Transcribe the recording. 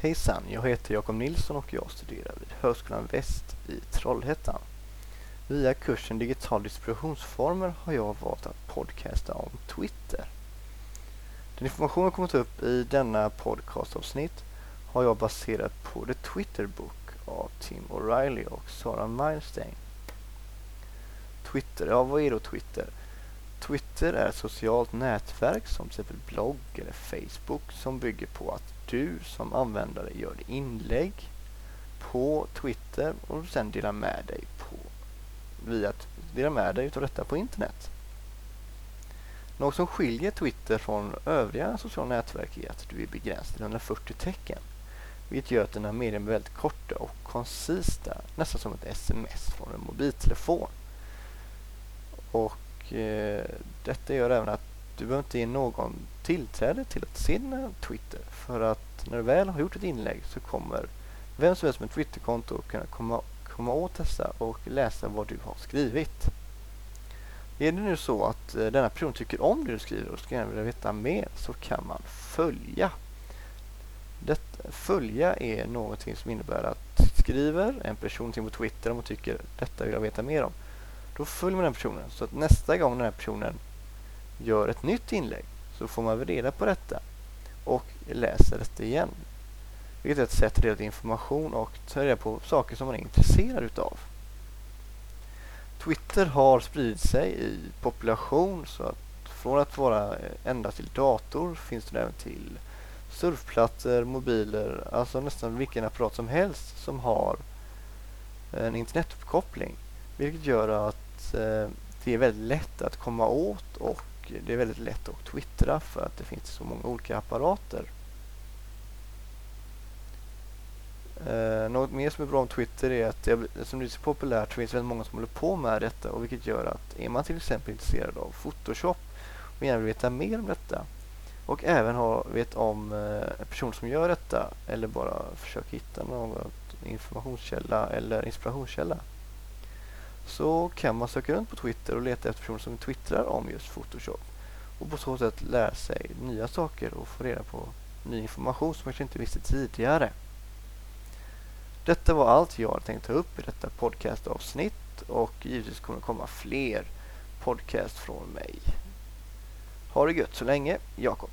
Hejsan, jag heter Jakob Nilsson och jag studerar vid Högskolan Väst i Trollhättan. Via kursen Digital distributionsformer har jag valt att podcasta om Twitter. Den information jag kommit upp i denna podcastavsnitt har jag baserat på The Twitter Book av Tim O'Reilly och Sarah Milstein. Twitter, ja vad är då Twitter? Twitter är ett socialt nätverk som till exempel blogg eller Facebook som bygger på att du som användare gör inlägg på Twitter och sen delar med dig på via att dela med dig utav detta på internet. Något som skiljer Twitter från övriga sociala nätverk är att du är begränsad till 140 tecken. Vilket gör att dina medier är väldigt korta och koncisa, nästan som ett sms från en mobiltelefon. Och eh, detta gör även att du behöver inte ge någon tillträde till att se dina Twitter. För att när du väl har gjort ett inlägg så kommer vem som helst med Twitterkonto kunna komma, komma åt dessa och läsa vad du har skrivit. Är det nu så att eh, denna person tycker om det du skriver och skulle gärna vilja veta mer så kan man följa. Det, följa är någonting som innebär att skriver en person till på Twitter om och tycker detta vill jag veta mer om. Då följer man den personen så att nästa gång den här personen gör ett nytt inlägg så får man väl reda på detta och läser detta igen. Vilket är ett sätt att dela information och ta reda på saker som man är intresserad utav. Twitter har spridit sig i population så att från att vara eh, ända till dator finns det även till surfplattor, mobiler, alltså nästan vilken apparat som helst som har en internetuppkoppling. Vilket gör att eh, det är väldigt lätt att komma åt och det är väldigt lätt att twittra för att det finns så många olika apparater. Eh, något mer som är bra om Twitter är att det, som det är så populärt så finns det väldigt många som håller på med detta och vilket gör att är man till exempel intresserad av Photoshop och gärna vill veta mer om detta och även ha, vet om eh, en person som gör detta eller bara försöker hitta någon informationskälla eller inspirationskälla så kan man söka runt på Twitter och leta efter personer som twittrar om just Photoshop och på så sätt lära sig nya saker och få reda på ny information som man kanske inte visste tidigare. Detta var allt jag hade tänkt ta upp i detta podcastavsnitt och givetvis kommer det komma fler podcast från mig. Ha det gött så länge, Jakob.